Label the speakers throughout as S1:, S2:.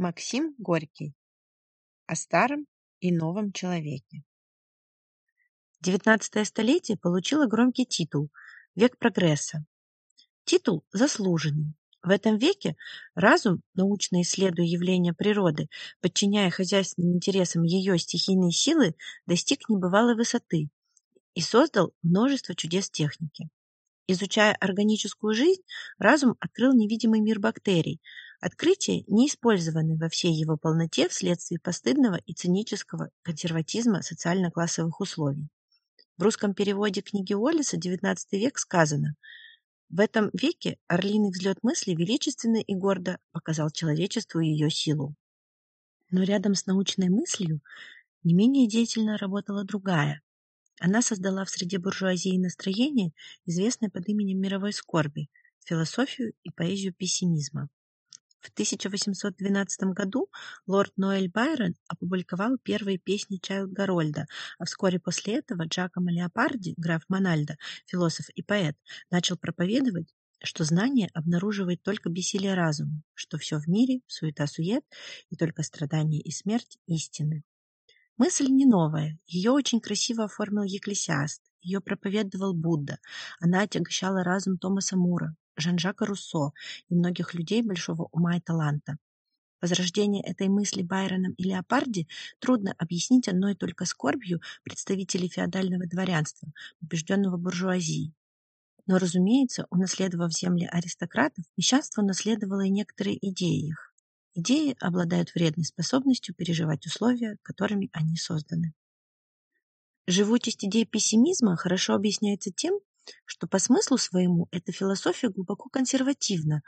S1: Максим Горький. О старом и новом человеке. XIX столетие получило громкий титул «Век прогресса». Титул заслуженный. В этом веке разум, научно исследуя явления природы, подчиняя хозяйственным интересам ее стихийные силы, достиг небывалой высоты и создал множество чудес техники. Изучая органическую жизнь, разум открыл невидимый мир бактерий, Открытие не использованы во всей его полноте вследствие постыдного и цинического консерватизма социально-классовых условий. В русском переводе книги Уоллиса XIX век сказано «В этом веке орлиный взлет мысли величественно и гордо показал человечеству ее силу». Но рядом с научной мыслью не менее деятельно работала другая. Она создала в среде буржуазии настроение, известное под именем мировой скорби, философию и поэзию пессимизма. В 1812 году лорд Ноэль Байрон опубликовал первые песни Чайлд Гарольда, а вскоре после этого Джакомо Леопарди, граф Мональдо, философ и поэт, начал проповедовать, что знание обнаруживает только бессилие разума, что все в мире – суета-сует, и только страдания и смерть – истины. Мысль не новая, ее очень красиво оформил Екклесиаст, ее проповедовал Будда, она отягощала разум Томаса Мура, Жан-Жака Руссо и многих людей большого ума и таланта. Возрождение этой мысли Байроном и Леопарди трудно объяснить одной только скорбью представителей феодального дворянства, убежденного буржуазии. Но, разумеется, унаследовав земли аристократов, мещанство наследовало и некоторые идеи их. Идеи обладают вредной способностью переживать условия, которыми они созданы. Живучесть идей пессимизма хорошо объясняется тем, что по смыслу своему эта философия глубоко консервативна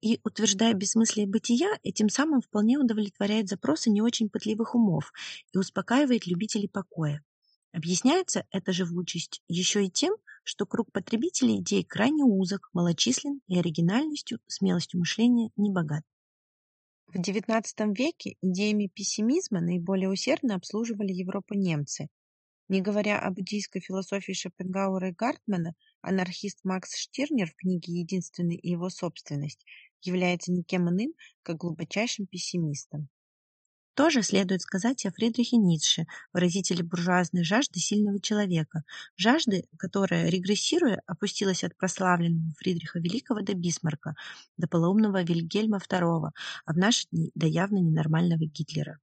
S1: и, утверждая бессмыслие бытия, этим самым вполне удовлетворяет запросы не очень пытливых умов и успокаивает любителей покоя. Объясняется эта живучесть еще и тем, что круг потребителей идей крайне узок, малочислен и оригинальностью, смелостью мышления не богат. В XIX веке идеями пессимизма наиболее усердно обслуживали Европу немцы, не говоря о буддийской философии Шопенгауэра и Гартмана, анархист Макс Штирнер в книге «Единственный и его собственность» является никем иным, как глубочайшим пессимистом. Тоже следует сказать о Фридрихе Ницше, выразителе буржуазной жажды сильного человека, жажды, которая, регрессируя, опустилась от прославленного Фридриха Великого до Бисмарка, до полоумного Вильгельма II, а в наши дни до явно ненормального Гитлера.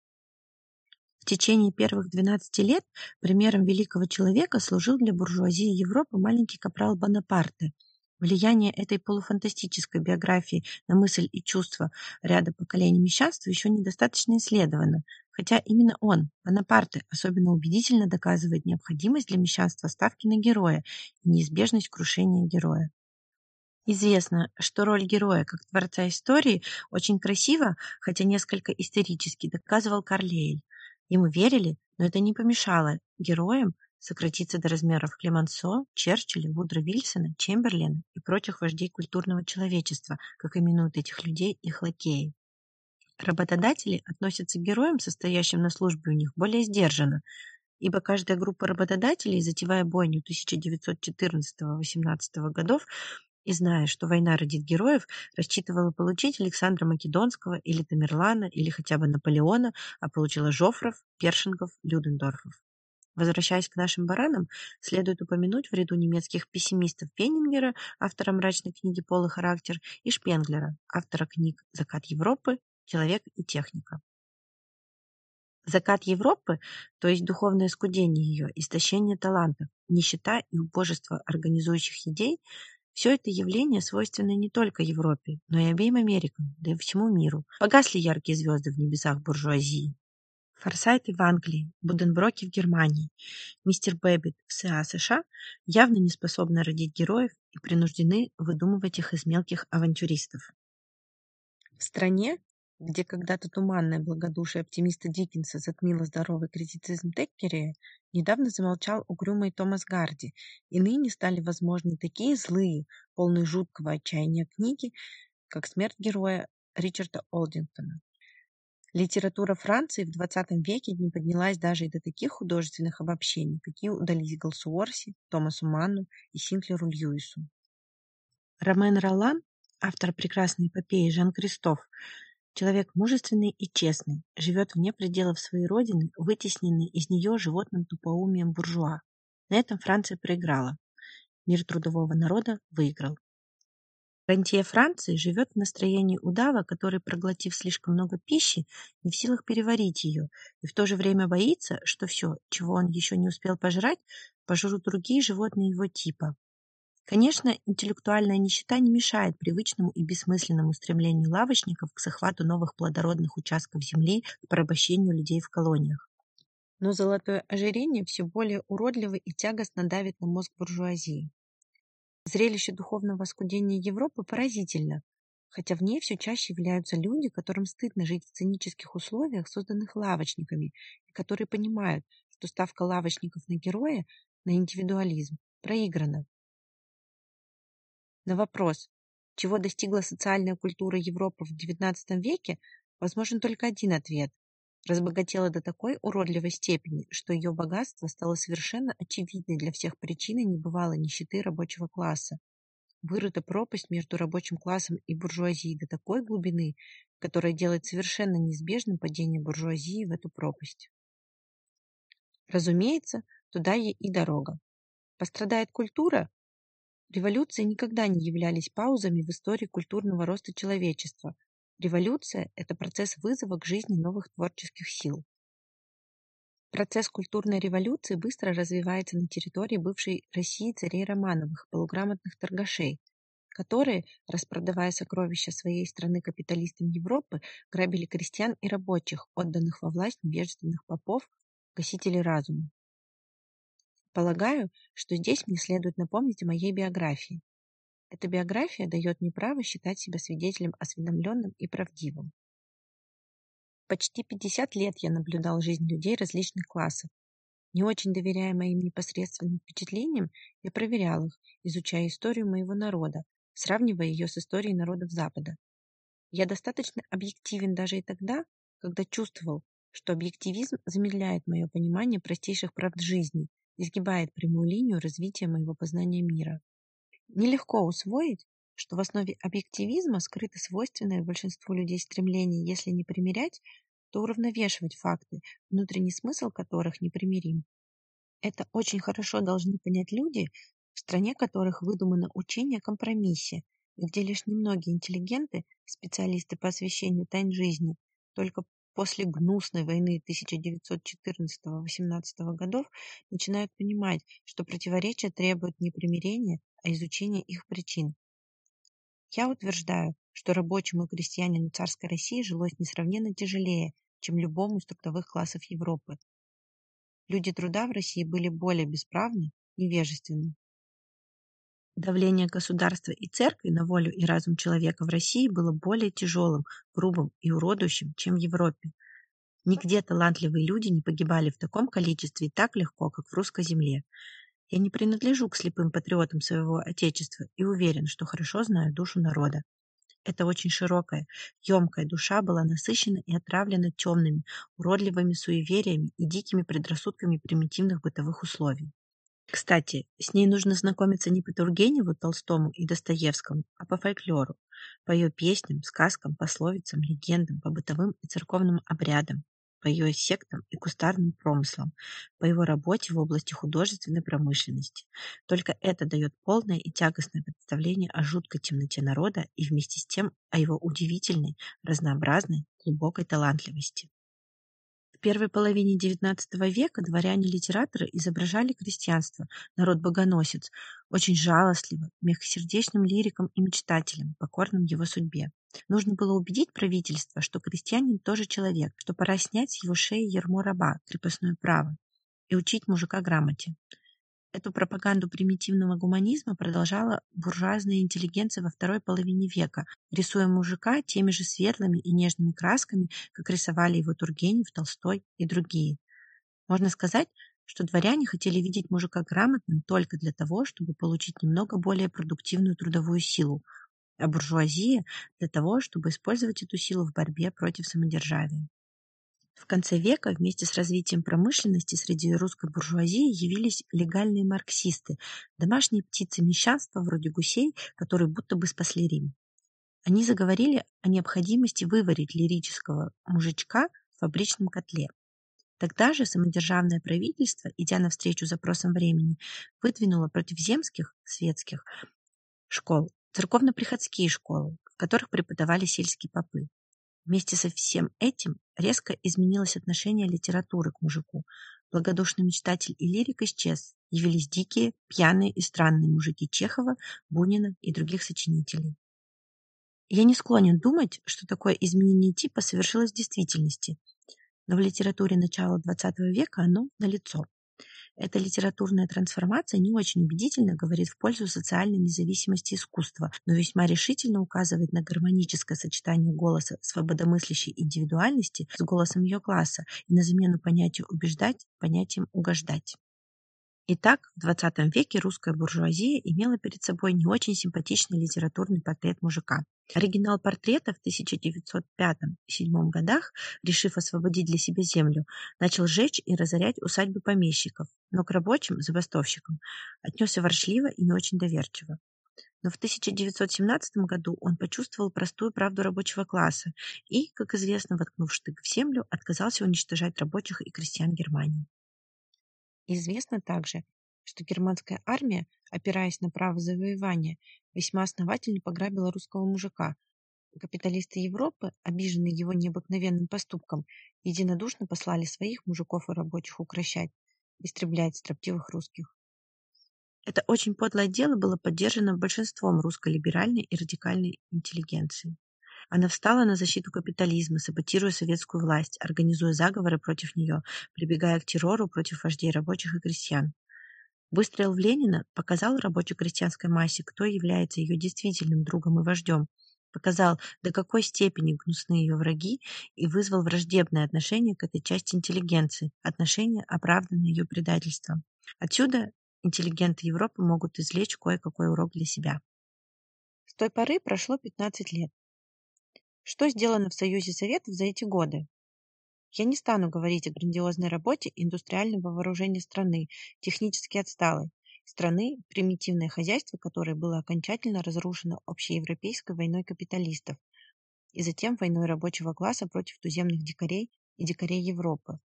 S1: В течение первых 12 лет примером великого человека служил для буржуазии Европы маленький капрал Бонапарте. Влияние этой полуфантастической биографии на мысль и чувства ряда поколений мещанства еще недостаточно исследовано, хотя именно он, Бонапарте, особенно убедительно доказывает необходимость для мещанства ставки на героя и неизбежность крушения героя. Известно, что роль героя как творца истории очень красиво, хотя несколько истерически, доказывал Карлейль. Ему верили, но это не помешало героям сократиться до размеров Клемансо, Черчилля, Вудро Вильсона, Чемберлена и прочих вождей культурного человечества, как именуют этих людей их лакеи. Работодатели относятся к героям, состоящим на службе у них, более сдержанно, ибо каждая группа работодателей, затевая бойню 1914-18 годов, и, зная, что война родит героев, рассчитывала получить Александра Македонского или Тамерлана, или хотя бы Наполеона, а получила Жофров, Першингов, Людендорфов. Возвращаясь к нашим баранам, следует упомянуть в ряду немецких пессимистов Пеннингера, автора мрачной книги «Полый характер», и Шпенглера, автора книг «Закат Европы», «Человек и техника». Закат Европы, то есть духовное оскудение ее, истощение талантов, нищета и убожество организующих идей – все это явление свойственно не только Европе, но и обеим Америкам, да и всему миру. Погасли яркие звезды в небесах буржуазии. Форсайты в Англии, Будденброки в Германии, мистер Бэббит в САСШ явно не способны родить героев и принуждены выдумывать их из мелких авантюристов. В стране, где когда-то туманное благодушие оптимиста Диккенса затмило здоровый критицизм Теккери, недавно замолчал угрюмый Томас Гарди, и ныне стали возможны такие злые, полные жуткого отчаяния книги, как «Смерть героя» Ричарда Олдингтона. Литература Франции в XX веке не поднялась даже и до таких художественных обобщений, какие удались Голсуорси, Томасу Манну и Синклеру Льюису. Ромен Ролан, автор прекрасной эпопеи Жан Кристоф, Человек мужественный и честный, живет вне пределов своей родины, вытесненный из нее животным тупоумием буржуа. На этом Франция проиграла. Мир трудового народа выиграл. Рантье Франции живет в настроении удава, который, проглотив слишком много пищи, не в силах переварить ее, и в то же время боится, что все, чего он еще не успел пожрать, пожрут другие животные его типа. Конечно, интеллектуальная нищета не мешает привычному и бессмысленному стремлению лавочников к захвату новых плодородных участков земли и порабощению людей в колониях. Но золотое ожирение все более уродливо и тягостно давит на мозг буржуазии. Зрелище духовного оскудения Европы поразительно, хотя в ней все чаще являются люди, которым стыдно жить в цинических условиях, созданных лавочниками, и которые понимают, что ставка лавочников на героя, на индивидуализм, проиграна. На вопрос, чего достигла социальная культура Европы в XIX веке, возможен только один ответ. Разбогатела до такой уродливой степени, что ее богатство стало совершенно очевидной для всех причиной небывалой нищеты рабочего класса. Вырыта пропасть между рабочим классом и буржуазией до такой глубины, которая делает совершенно неизбежным падение буржуазии в эту пропасть. Разумеется, туда ей и дорога. Пострадает культура, Революции никогда не являлись паузами в истории культурного роста человечества. Революция – это процесс вызова к жизни новых творческих сил. Процесс культурной революции быстро развивается на территории бывшей России царей Романовых, полуграмотных торгашей, которые, распродавая сокровища своей страны капиталистам Европы, грабили крестьян и рабочих, отданных во власть невежественных попов, гасителей разума. Полагаю, что здесь мне следует напомнить о моей биографии. Эта биография дает мне право считать себя свидетелем осведомленным и правдивым. Почти 50 лет я наблюдал жизнь людей различных классов. Не очень доверяя моим непосредственным впечатлениям, я проверял их, изучая историю моего народа, сравнивая ее с историей народов Запада. Я достаточно объективен даже и тогда, когда чувствовал, что объективизм замедляет мое понимание простейших правд жизни изгибает прямую линию развития моего познания мира. Нелегко усвоить, что в основе объективизма скрыто свойственное большинству людей стремление, если не примерять, то уравновешивать факты, внутренний смысл которых непримирим. Это очень хорошо должны понять люди, в стране которых выдумано учение о компромиссе, где лишь немногие интеллигенты, специалисты по освещению тайн жизни, только после гнусной войны 1914-18 годов начинают понимать, что противоречия требуют не примирения, а изучения их причин. Я утверждаю, что рабочему и крестьянину царской России жилось несравненно тяжелее, чем любому из трудовых классов Европы. Люди труда в России были более бесправны, невежественны. Давление государства и церкви на волю и разум человека в России было более тяжелым, грубым и уродующим, чем в Европе. Нигде талантливые люди не погибали в таком количестве и так легко, как в русской земле. Я не принадлежу к слепым патриотам своего Отечества и уверен, что хорошо знаю душу народа. Эта очень широкая, емкая душа была насыщена и отравлена темными, уродливыми суевериями и дикими предрассудками примитивных бытовых условий. Кстати, с ней нужно знакомиться не по Тургеневу, Толстому и Достоевскому, а по фольклору, по ее песням, сказкам, пословицам, легендам, по бытовым и церковным обрядам, по ее сектам и кустарным промыслам, по его работе в области художественной промышленности. Только это дает полное и тягостное представление о жуткой темноте народа и вместе с тем о его удивительной, разнообразной, глубокой талантливости. В первой половине XIX века дворяне-литераторы изображали крестьянство, народ-богоносец, очень жалостливым, мягкосердечным лириком и мечтателем, покорным его судьбе. Нужно было убедить правительство, что крестьянин тоже человек, что пора снять с его шеи ярмо раба, крепостное право, и учить мужика грамоте. Эту пропаганду примитивного гуманизма продолжала буржуазная интеллигенция во второй половине века, рисуя мужика теми же светлыми и нежными красками, как рисовали его Тургенев, Толстой и другие. Можно сказать, что дворяне хотели видеть мужика грамотным только для того, чтобы получить немного более продуктивную трудовую силу, а буржуазия для того, чтобы использовать эту силу в борьбе против самодержавия. В конце века вместе с развитием промышленности среди русской буржуазии явились легальные марксисты, домашние птицы мещанства вроде гусей, которые будто бы спасли Рим. Они заговорили о необходимости выварить лирического мужичка в фабричном котле. Тогда же самодержавное правительство, идя навстречу запросам времени, выдвинуло против земских, светских школ церковно-приходские школы, в которых преподавали сельские попы. Вместе со всем этим резко изменилось отношение литературы к мужику. Благодушный мечтатель и лирик исчез. Явились дикие, пьяные и странные мужики Чехова, Бунина и других сочинителей. Я не склонен думать, что такое изменение типа совершилось в действительности, но в литературе начала XX века оно налицо. Эта литературная трансформация не очень убедительно говорит в пользу социальной независимости искусства, но весьма решительно указывает на гармоническое сочетание голоса свободомыслящей индивидуальности с голосом ее класса и на замену понятию «убеждать» понятием «угождать». Итак, в XX веке русская буржуазия имела перед собой не очень симпатичный литературный портрет мужика. Оригинал портрета в 1905-1907 годах, решив освободить для себя землю, начал жечь и разорять усадьбы помещиков, но к рабочим, забастовщикам, отнесся ворчливо и не очень доверчиво. Но в 1917 году он почувствовал простую правду рабочего класса и, как известно, воткнув штык в землю, отказался уничтожать рабочих и крестьян Германии. Известно также, что германская армия, опираясь на право завоевания, весьма основательно пограбила русского мужика. Капиталисты Европы, обиженные его необыкновенным поступком, единодушно послали своих мужиков и рабочих укращать, истреблять строптивых русских. Это очень подлое дело было поддержано большинством русско-либеральной и радикальной интеллигенции. Она встала на защиту капитализма, саботируя советскую власть, организуя заговоры против нее, прибегая к террору против вождей рабочих и крестьян. Выстрел в Ленина показал рабоче-крестьянской массе, кто является ее действительным другом и вождем, показал, до какой степени гнусны ее враги и вызвал враждебное отношение к этой части интеллигенции, отношение, оправданное ее предательством. Отсюда интеллигенты Европы могут извлечь кое-какой урок для себя. С той поры прошло 15 лет. Что сделано в Союзе Советов за эти годы? Я не стану говорить о грандиозной работе индустриального вооружения страны, технически отсталой, страны, примитивное хозяйство которой было окончательно разрушено общеевропейской войной капиталистов и затем войной рабочего класса против туземных дикарей и дикарей Европы.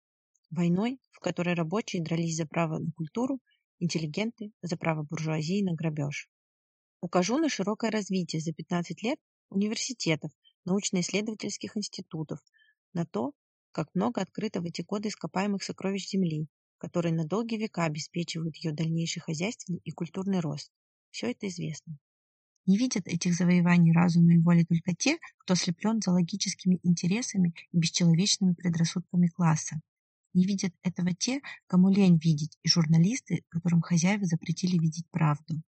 S1: Войной, в которой рабочие дрались за право на культуру, интеллигенты за право буржуазии на грабеж. Укажу на широкое развитие за 15 лет университетов, научно-исследовательских институтов, на то, как много открыто в эти годы ископаемых сокровищ Земли, которые на долгие века обеспечивают ее дальнейший хозяйственный и культурный рост. Все это известно. Не видят этих завоеваний разума и воли только те, кто ослеплен зоологическими интересами и бесчеловечными предрассудками класса. Не видят этого те, кому лень видеть, и журналисты, которым хозяева запретили видеть правду.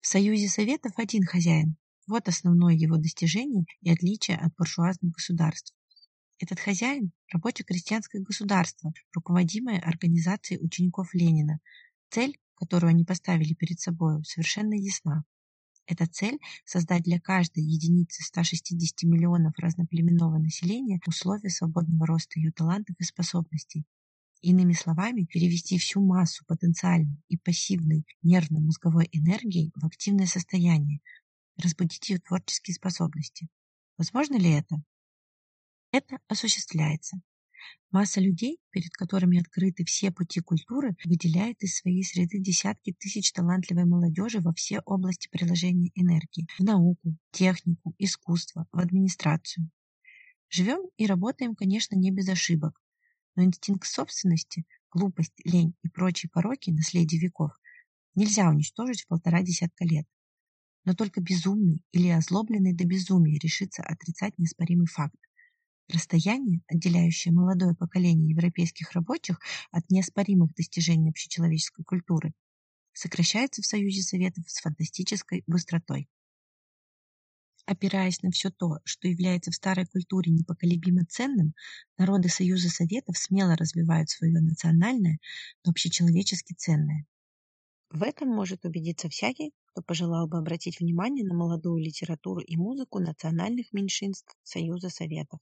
S1: В Союзе Советов один хозяин, вот основное его достижение и отличие от буржуазных государств. Этот хозяин – рабоче-крестьянское государство, руководимое организацией учеников Ленина. Цель, которую они поставили перед собой, совершенно ясна. Эта цель – создать для каждой единицы 160 миллионов разноплеменного населения условия свободного роста ее талантов и способностей. Иными словами, перевести всю массу потенциальной и пассивной нервно-мозговой энергии в активное состояние, разбудить ее творческие способности. Возможно ли это? Это осуществляется. Масса людей, перед которыми открыты все пути культуры, выделяет из своей среды десятки тысяч талантливой молодежи во все области приложения энергии – в науку, технику, искусство, в администрацию. Живем и работаем, конечно, не без ошибок, но инстинкт собственности, глупость, лень и прочие пороки наследия веков нельзя уничтожить в полтора десятка лет. Но только безумный или озлобленный до безумия решится отрицать неоспоримый факт. Расстояние, отделяющее молодое поколение европейских рабочих от неоспоримых достижений общечеловеческой культуры, сокращается в Союзе Советов с фантастической быстротой. Опираясь на все то, что является в старой культуре непоколебимо ценным, народы Союза Советов смело развивают свое национальное, но общечеловечески ценное. В этом может убедиться всякий, кто пожелал бы обратить внимание на молодую литературу и музыку национальных меньшинств Союза Советов.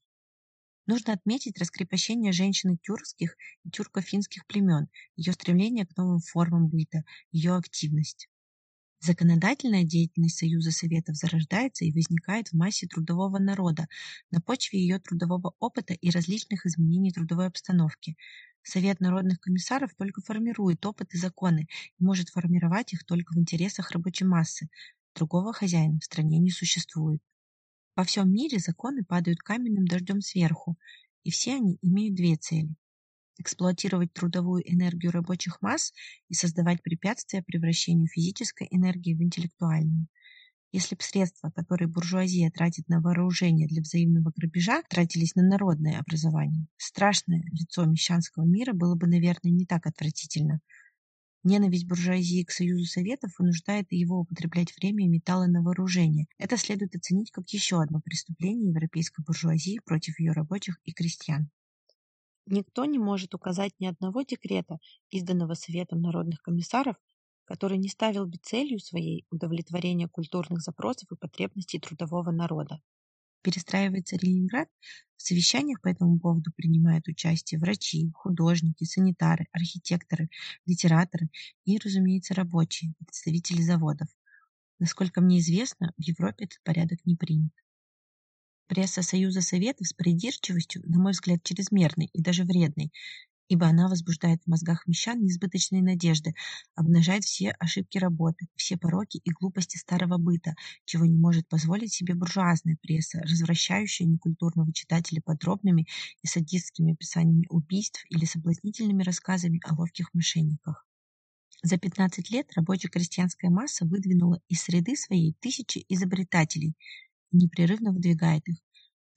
S1: Нужно отметить раскрепощение женщины тюркских и тюрко-финских племен, ее стремление к новым формам быта, ее активность. Законодательная деятельность Союза Советов зарождается и возникает в массе трудового народа на почве ее трудового опыта и различных изменений трудовой обстановки. Совет народных комиссаров только формирует опыт и законы и может формировать их только в интересах рабочей массы. Другого хозяина в стране не существует. Во всем мире законы падают каменным дождем сверху, и все они имеют две цели эксплуатировать трудовую энергию рабочих масс и создавать препятствия превращению физической энергии в интеллектуальную. Если бы средства, которые буржуазия тратит на вооружение для взаимного грабежа, тратились на народное образование, страшное лицо мещанского мира было бы, наверное, не так отвратительно. Ненависть буржуазии к Союзу Советов вынуждает его употреблять время и металлы на вооружение. Это следует оценить как еще одно преступление европейской буржуазии против ее рабочих и крестьян. Никто не может указать ни одного декрета, изданного Советом народных комиссаров, который не ставил бы целью своей удовлетворение культурных запросов и потребностей трудового народа. Перестраивается Ленинград, в совещаниях по этому поводу принимают участие врачи, художники, санитары, архитекторы, литераторы и, разумеется, рабочие, представители заводов. Насколько мне известно, в Европе этот порядок не принят. Пресса Союза Советов с придирчивостью, на мой взгляд, чрезмерной и даже вредной, ибо она возбуждает в мозгах мещан несбыточные надежды, обнажает все ошибки работы, все пороки и глупости старого быта, чего не может позволить себе буржуазная пресса, развращающая некультурного читателя подробными и садистскими описаниями убийств или соблазнительными рассказами о ловких мошенниках. За 15 лет рабоче-крестьянская масса выдвинула из среды своей тысячи изобретателей, непрерывно выдвигает их.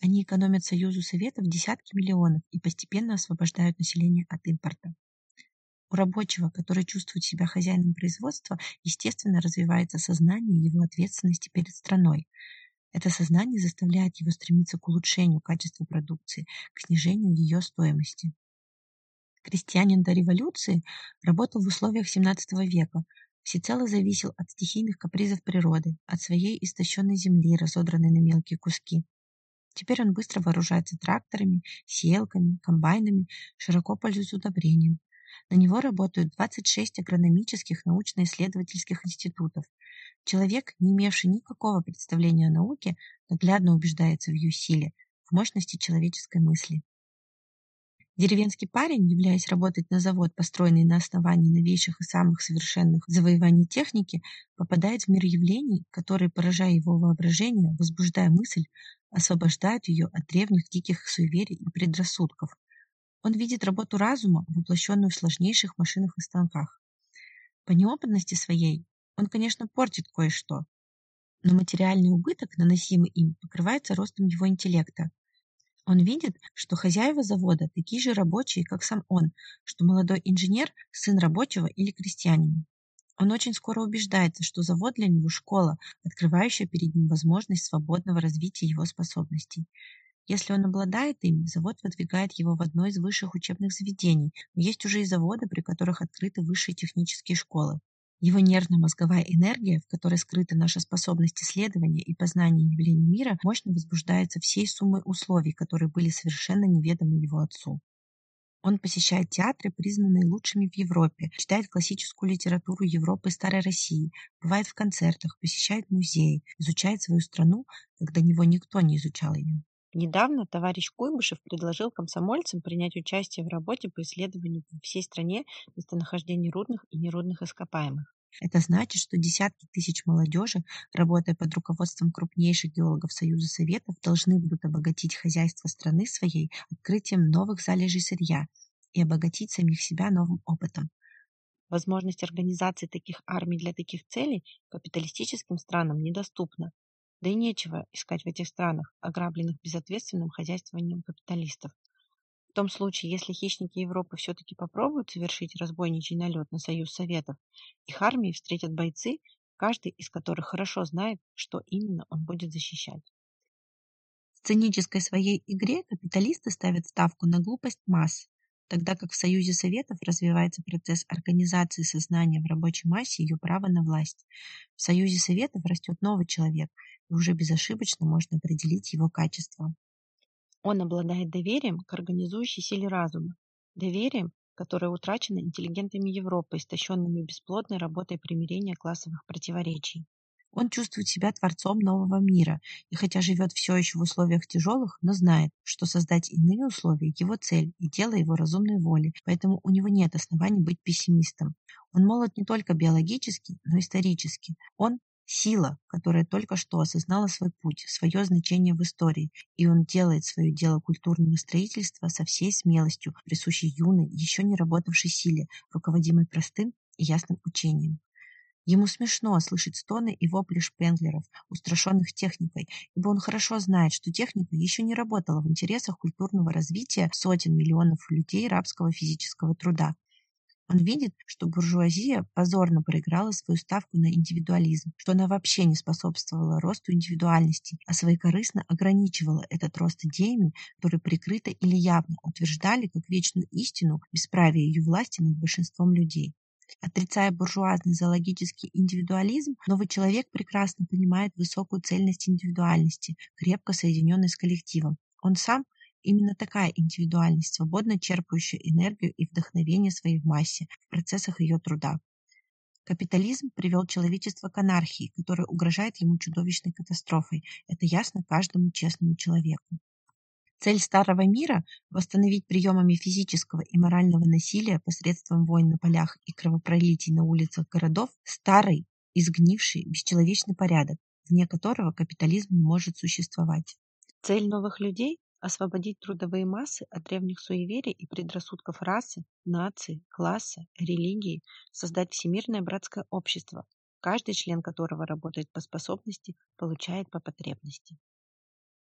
S1: Они экономят Союзу Советов десятки миллионов и постепенно освобождают население от импорта. У рабочего, который чувствует себя хозяином производства, естественно развивается сознание его ответственности перед страной. Это сознание заставляет его стремиться к улучшению качества продукции, к снижению ее стоимости. Крестьянин до революции работал в условиях XVII века, всецело зависел от стихийных капризов природы, от своей истощенной земли, разодранной на мелкие куски. Теперь он быстро вооружается тракторами, сеялками, комбайнами, широко пользуется удобрением. На него работают 26 агрономических научно-исследовательских институтов. Человек, не имевший никакого представления о науке, наглядно убеждается в ее силе, в мощности человеческой мысли. Деревенский парень, являясь работать на завод, построенный на основании новейших и самых совершенных завоеваний техники, попадает в мир явлений, которые, поражая его воображение, возбуждая мысль, освобождают ее от древних диких суеверий и предрассудков. Он видит работу разума, воплощенную в сложнейших машинах и станках. По неопытности своей он, конечно, портит кое-что, но материальный убыток, наносимый им, покрывается ростом его интеллекта, он видит, что хозяева завода такие же рабочие, как сам он, что молодой инженер – сын рабочего или крестьянина. Он очень скоро убеждается, что завод для него – школа, открывающая перед ним возможность свободного развития его способностей. Если он обладает ими, завод выдвигает его в одно из высших учебных заведений, но есть уже и заводы, при которых открыты высшие технические школы. Его нервно-мозговая энергия, в которой скрыта наша способность исследования и познания явлений мира, мощно возбуждается всей суммой условий, которые были совершенно неведомы его отцу. Он посещает театры, признанные лучшими в Европе, читает классическую литературу Европы и Старой России, бывает в концертах, посещает музеи, изучает свою страну, до него никто не изучал ее. Недавно товарищ Куйбышев предложил комсомольцам принять участие в работе по исследованию по всей стране местонахождения рудных и нерудных ископаемых. Это значит, что десятки тысяч молодежи, работая под руководством крупнейших геологов Союза Советов, должны будут обогатить хозяйство страны своей открытием новых залежей сырья и обогатить самих себя новым опытом. Возможность организации таких армий для таких целей капиталистическим странам недоступна, да и нечего искать в этих странах, ограбленных безответственным хозяйствованием капиталистов. В том случае, если хищники Европы все-таки попробуют совершить разбойничий налет на Союз Советов, их армии встретят бойцы, каждый из которых хорошо знает, что именно он будет защищать. В сценической своей игре капиталисты ставят ставку на глупость масс, тогда как в Союзе Советов развивается процесс организации сознания в рабочей массе ее права на власть. В Союзе Советов растет новый человек, и уже безошибочно можно определить его качество. Он обладает доверием к организующей силе разума, доверием, которая утрачена интеллигентами Европы, истощенными бесплодной работой примирения классовых противоречий. Он чувствует себя творцом нового мира, и хотя живет все еще в условиях тяжелых, но знает, что создать иные условия – его цель и дело его разумной воли, поэтому у него нет оснований быть пессимистом. Он молод не только биологически, но и исторически. Он – сила, которая только что осознала свой путь, свое значение в истории, и он делает свое дело культурного строительства со всей смелостью, присущей юной, еще не работавшей силе, руководимой простым и ясным учением. Ему смешно слышать стоны и вопли шпенглеров, устрашенных техникой, ибо он хорошо знает, что техника еще не работала в интересах культурного развития сотен миллионов людей рабского физического труда. Он видит, что буржуазия позорно проиграла свою ставку на индивидуализм, что она вообще не способствовала росту индивидуальности, а своекорыстно ограничивала этот рост идеями, которые прикрыто или явно утверждали как вечную истину бесправие ее власти над большинством людей. Отрицая буржуазный зоологический индивидуализм, новый человек прекрасно понимает высокую цельность индивидуальности, крепко соединенной с коллективом. Он сам Именно такая индивидуальность, свободно черпающая энергию и вдохновение своей в массе, в процессах ее труда. Капитализм привел человечество к анархии, которая угрожает ему чудовищной катастрофой. Это ясно каждому честному человеку. Цель Старого мира – восстановить приемами физического и морального насилия посредством войн на полях и кровопролитий на улицах городов старый, изгнивший, бесчеловечный порядок, вне которого капитализм может существовать. Цель новых людей – освободить трудовые массы от древних суеверий и предрассудков расы, нации, класса, религии, создать всемирное братское общество, каждый член которого работает по способности, получает по потребности.